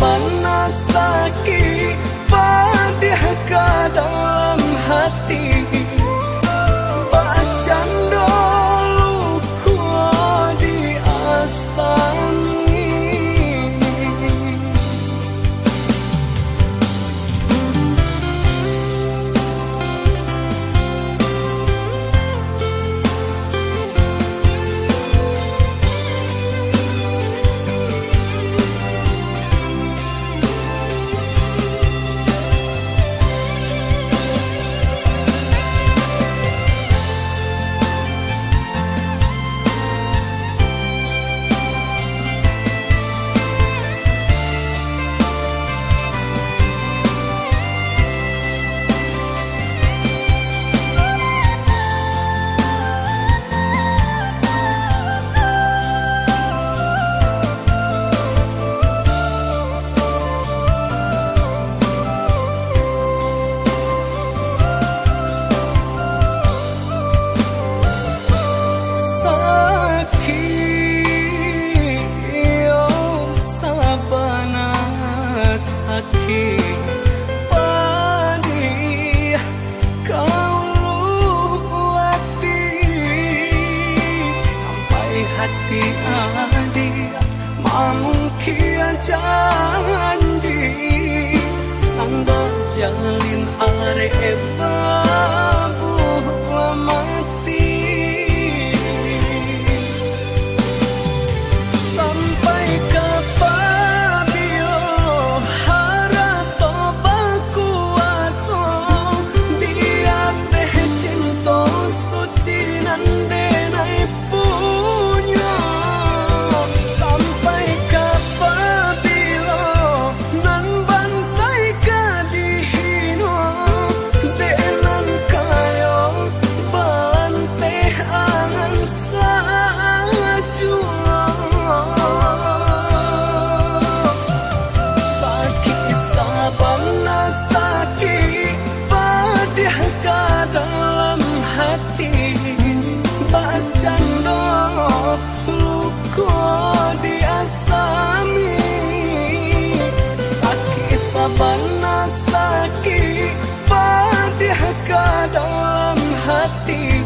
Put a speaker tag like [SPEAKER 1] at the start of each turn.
[SPEAKER 1] bắn hati adik Mungkin janji. Anggo jalin arep 你。